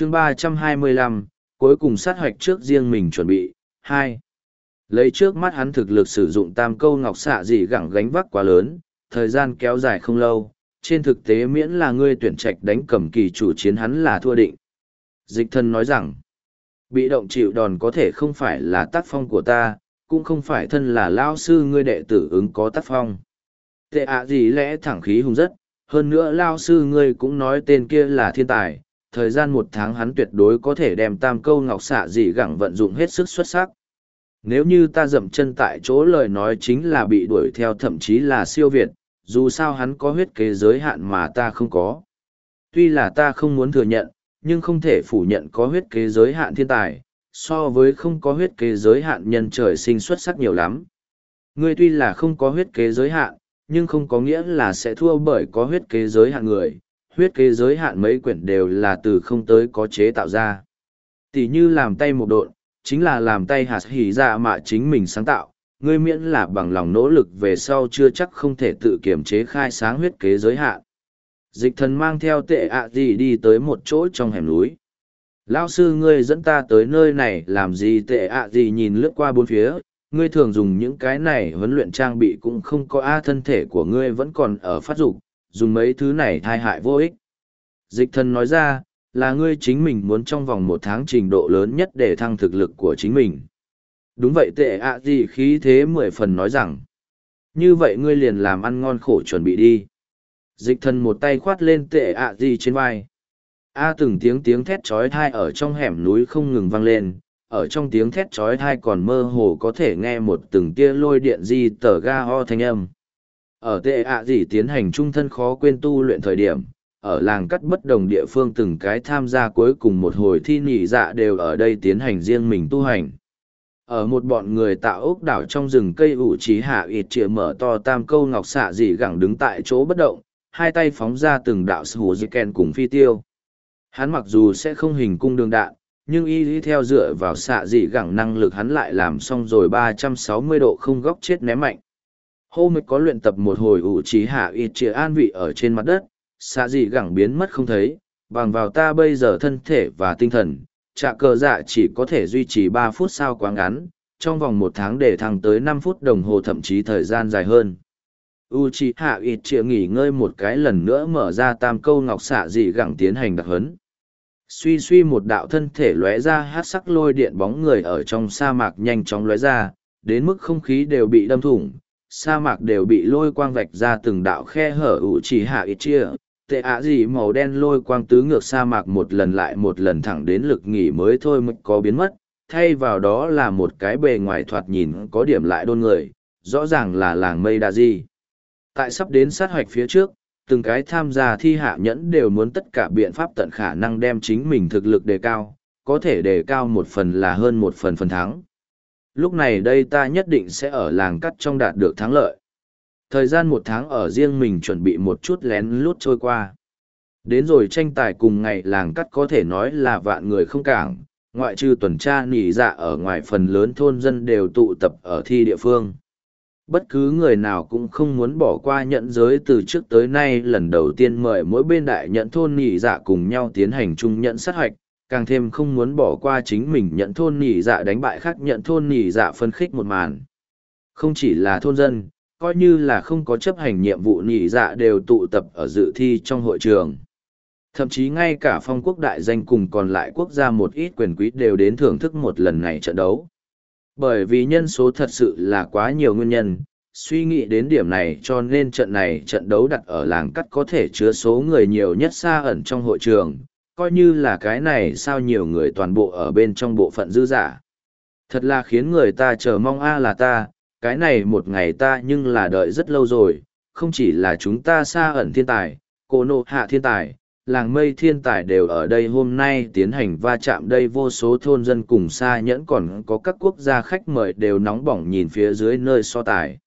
chương ba trăm hai mươi lăm, cuối cùng sát hoạch trước riêng mình chuẩn bị. Hai, lấy trước mắt hắn thực lực sử dụng tam câu ngọc xạ dị gẳng gánh vác quá lớn, thời gian kéo dài không lâu, trên thực tế miễn là ngươi tuyển trạch đánh cầm kỳ chủ chiến hắn là thua định. Dịch thân nói rằng, bị động chịu đòn có thể không phải là tác phong của ta, cũng không phải thân là lao sư ngươi đệ tử ứng có tác phong. Tệ ạ gì lẽ thẳng khí hùng rất, hơn nữa lao sư ngươi cũng nói tên kia là thiên tài thời gian một tháng hắn tuyệt đối có thể đem tam câu ngọc xạ dị gẳng vận dụng hết sức xuất sắc. Nếu như ta dậm chân tại chỗ lời nói chính là bị đuổi theo thậm chí là siêu việt, dù sao hắn có huyết kế giới hạn mà ta không có. Tuy là ta không muốn thừa nhận, nhưng không thể phủ nhận có huyết kế giới hạn thiên tài, so với không có huyết kế giới hạn nhân trời sinh xuất sắc nhiều lắm. Ngươi tuy là không có huyết kế giới hạn, nhưng không có nghĩa là sẽ thua bởi có huyết kế giới hạn người huyết kế giới hạn mấy quyển đều là từ không tới có chế tạo ra. Tỷ như làm tay một độn, chính là làm tay hạt hỉ ra mà chính mình sáng tạo, ngươi miễn là bằng lòng nỗ lực về sau chưa chắc không thể tự kiểm chế khai sáng huyết kế giới hạn. Dịch thần mang theo tệ ạ gì đi tới một chỗ trong hẻm núi. Lão sư ngươi dẫn ta tới nơi này, làm gì tệ ạ gì nhìn lướt qua bốn phía, ngươi thường dùng những cái này huấn luyện trang bị cũng không có a thân thể của ngươi vẫn còn ở phát dục dùng mấy thứ này thai hại vô ích. Dịch thần nói ra, là ngươi chính mình muốn trong vòng một tháng trình độ lớn nhất để thăng thực lực của chính mình. Đúng vậy, tệ ạ, gì khí thế mười phần nói rằng. Như vậy ngươi liền làm ăn ngon khổ chuẩn bị đi. Dịch thần một tay khoát lên tệ ạ, gì trên vai. A từng tiếng tiếng thét trói thai ở trong hẻm núi không ngừng vang lên, ở trong tiếng thét trói thai còn mơ hồ có thể nghe một từng tia lôi điện di tờ ga ho thanh âm ở tệ ạ gì tiến hành trung thân khó quên tu luyện thời điểm, ở làng cắt bất đồng địa phương từng cái tham gia cuối cùng một hồi thi nhị dạ đều ở đây tiến hành riêng mình tu hành. Ở một bọn người tạo ốc đảo trong rừng cây ủ trí hạ ịt chĩa mở to tam câu ngọc xạ dị gẳng đứng tại chỗ bất động, hai tay phóng ra từng đạo sù dị kèn cùng phi tiêu. Hắn mặc dù sẽ không hình cung đường đạn, nhưng y lý theo dựa vào xạ dị gẳng năng lực hắn lại làm xong rồi ba trăm sáu mươi độ không góc chết ném mạnh hô mới có luyện tập một hồi ủ trí hạ ít chĩa an vị ở trên mặt đất, xạ dị gẳng biến mất không thấy, bằng vào ta bây giờ thân thể và tinh thần, trạ cờ dạ chỉ có thể duy trì ba phút sao quá ngắn, trong vòng một tháng để thăng tới năm phút đồng hồ thậm chí thời gian dài hơn. U c h i hạ ít chĩa nghỉ ngơi một cái lần nữa mở ra tam câu ngọc xạ dị gẳng tiến hành đặc hấn suy suy một đạo thân thể lóe ra hát sắc lôi điện bóng người ở trong sa mạc nhanh chóng lóe ra, đến mức không khí đều bị đâm thủng sa mạc đều bị lôi quang vạch ra từng đạo khe hở ủ chỉ hạ ít chia. Tệ ạ gì màu đen lôi quang tứ ngược sa mạc một lần lại một lần thẳng đến lực nghỉ mới thôi mới có biến mất. Thay vào đó là một cái bề ngoài thoạt nhìn có điểm lại đôn người, rõ ràng là làng mây đa di. Tại sắp đến sát hoạch phía trước, từng cái tham gia thi hạ nhẫn đều muốn tất cả biện pháp tận khả năng đem chính mình thực lực đề cao, có thể đề cao một phần là hơn một phần phần thắng lúc này đây ta nhất định sẽ ở làng cắt trong đạt được thắng lợi. Thời gian một tháng ở riêng mình chuẩn bị một chút lén lút trôi qua. Đến rồi tranh tài cùng ngày làng cắt có thể nói là vạn người không cảng, ngoại trừ tuần tra nỉ dạ ở ngoài phần lớn thôn dân đều tụ tập ở thi địa phương. Bất cứ người nào cũng không muốn bỏ qua nhận giới từ trước tới nay lần đầu tiên mời mỗi bên đại nhận thôn nỉ dạ cùng nhau tiến hành chung nhận sát hoạch càng thêm không muốn bỏ qua chính mình nhận thôn nỉ dạ đánh bại khác nhận thôn nỉ dạ phân khích một màn không chỉ là thôn dân coi như là không có chấp hành nhiệm vụ nỉ dạ đều tụ tập ở dự thi trong hội trường. Thậm chí ngay cả phong quốc đại danh cùng còn lại quốc gia một ít quyền quý đều đến thưởng thức một lần này trận đấu. Bởi vì nhân số thật sự là quá nhiều nguyên nhân, suy nghĩ đến điểm này cho nên trận này trận đấu đặt ở làng cắt có thể chứa số người nhiều nhất xa ẩn trong hội trường, coi như là cái này sao nhiều người toàn bộ ở bên trong bộ phận dư giả. Thật là khiến người ta chờ mong a là ta, cái này một ngày ta nhưng là đợi rất lâu rồi, không chỉ là chúng ta xa ẩn thiên tài, cô nộ hạ thiên tài, làng mây thiên tài đều ở đây hôm nay tiến hành va chạm đây vô số thôn dân cùng xa nhẫn còn có các quốc gia khách mời đều nóng bỏng nhìn phía dưới nơi so tài.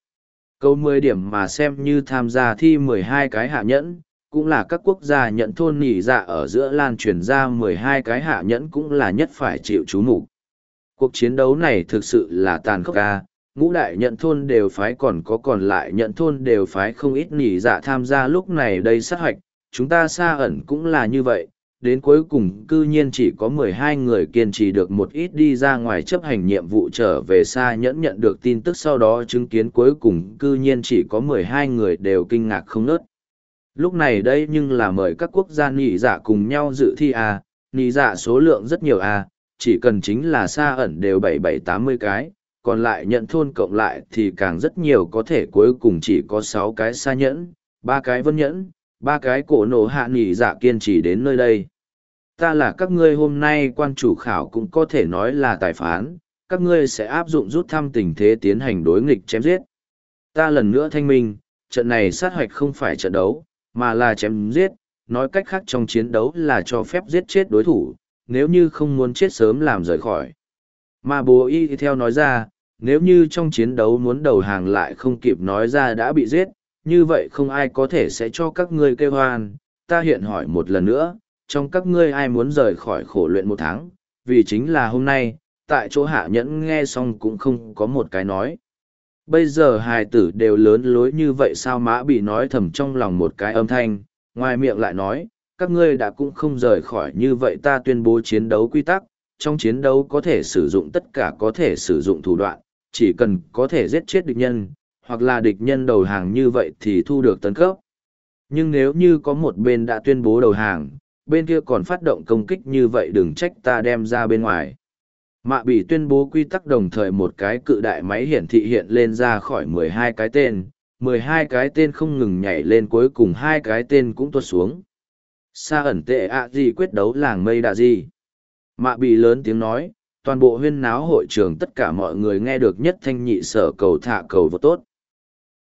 Câu mười điểm mà xem như tham gia thi mười hai cái hạ nhẫn, cũng là các quốc gia nhận thôn nỉ dạ ở giữa lan truyền ra mười hai cái hạ nhẫn cũng là nhất phải chịu chú mục. Cuộc chiến đấu này thực sự là tàn khốc ca, ngũ đại nhận thôn đều phái còn có còn lại nhận thôn đều phái không ít nỉ dạ tham gia lúc này đây sát hoạch, chúng ta xa ẩn cũng là như vậy, đến cuối cùng cư nhiên chỉ có mười hai người kiên trì được một ít đi ra ngoài chấp hành nhiệm vụ trở về xa nhẫn nhận được tin tức sau đó chứng kiến cuối cùng cư nhiên chỉ có mười hai người đều kinh ngạc không nớt. Lúc này đây nhưng là mời các quốc gia nhị dạ cùng nhau dự thi à, nhị dạ số lượng rất nhiều à, chỉ cần chính là xa ẩn đều bảy bảy tám mươi cái, còn lại nhận thôn cộng lại thì càng rất nhiều có thể cuối cùng chỉ có sáu cái xa nhẫn, ba cái vân nhẫn, ba cái cổ nổ hạ nhị dạ kiên trì đến nơi đây ta là các ngươi hôm nay quan chủ khảo cũng có thể nói là tài phán, các ngươi sẽ áp dụng rút thăm tình thế tiến hành đối nghịch chém giết. Ta lần nữa thanh minh, trận này sát hoạch không phải trận đấu, mà là chém giết, nói cách khác trong chiến đấu là cho phép giết chết đối thủ, nếu như không muốn chết sớm làm rời khỏi. Mà bố y theo nói ra, nếu như trong chiến đấu muốn đầu hàng lại không kịp nói ra đã bị giết, như vậy không ai có thể sẽ cho các ngươi kêu hoan. Ta hiện hỏi một lần nữa, trong các ngươi ai muốn rời khỏi khổ luyện một tháng, vì chính là hôm nay, tại chỗ hạ nhẫn nghe xong cũng không có một cái nói. Bây giờ hài tử đều lớn lối như vậy sao mã bị nói thầm trong lòng một cái âm thanh, ngoài miệng lại nói, các ngươi đã cũng không rời khỏi như vậy ta tuyên bố chiến đấu quy tắc, trong chiến đấu có thể sử dụng tất cả có thể sử dụng thủ đoạn, chỉ cần có thể giết chết địch nhân, hoặc là địch nhân đầu hàng như vậy thì thu được tấn cấp. Nhưng nếu như có một bên đã tuyên bố đầu hàng, bên kia còn phát động công kích như vậy đừng trách ta đem ra bên ngoài. Mạ bị tuyên bố quy tắc đồng thời một cái cự đại máy hiển thị hiện lên ra khỏi mười hai cái tên, mười hai cái tên không ngừng nhảy lên cuối cùng hai cái tên cũng tuột xuống. Sa ẩn tệ ạ gì quyết đấu làng mây đà gì. Mạ bị lớn tiếng nói, toàn bộ huyên náo hội trường tất cả mọi người nghe được nhất thanh nhị sở cầu thả cầu vô tốt.